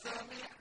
فسمعنا